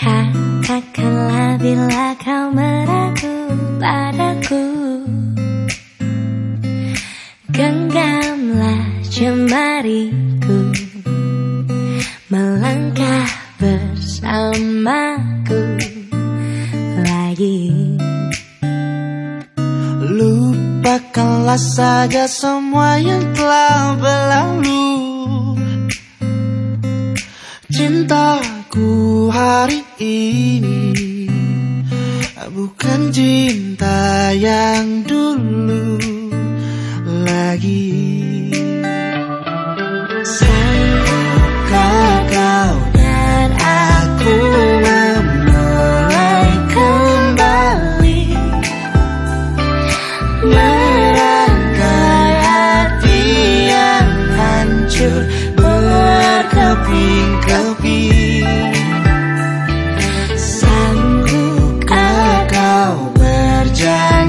Katakanlah bila kau meragu padaku Genggamlah jemariku. Melangkah bersamaku Lupakanlah saja semua yang telah berlalu. Cintaku hari ini Bukan cinta yang dulu lagi berkeping-keping Sanggupkah kau berjanji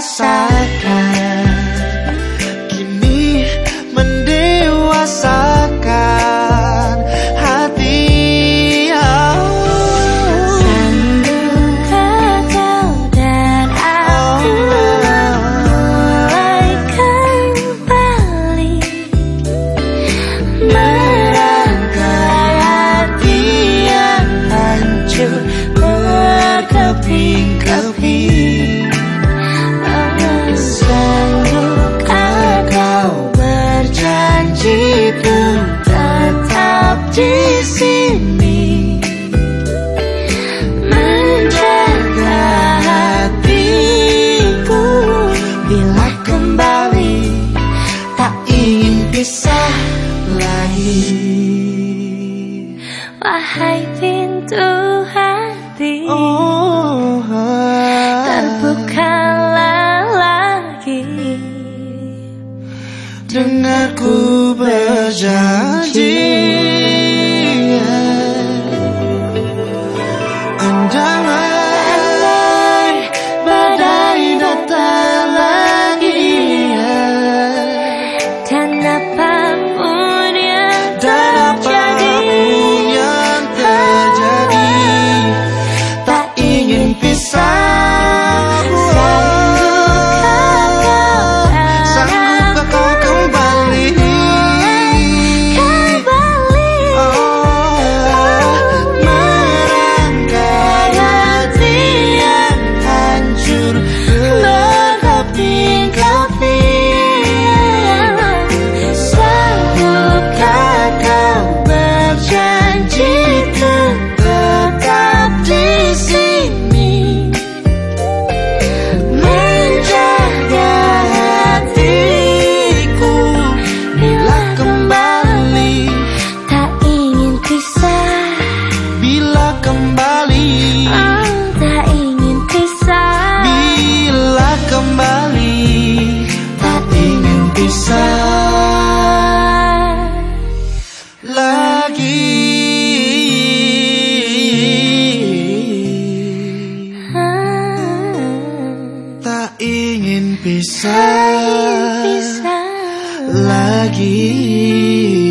side. Wahai pintu hati oh, ah. Terbukalah lagi Dengarku berjanji Andai datang lagi lagi.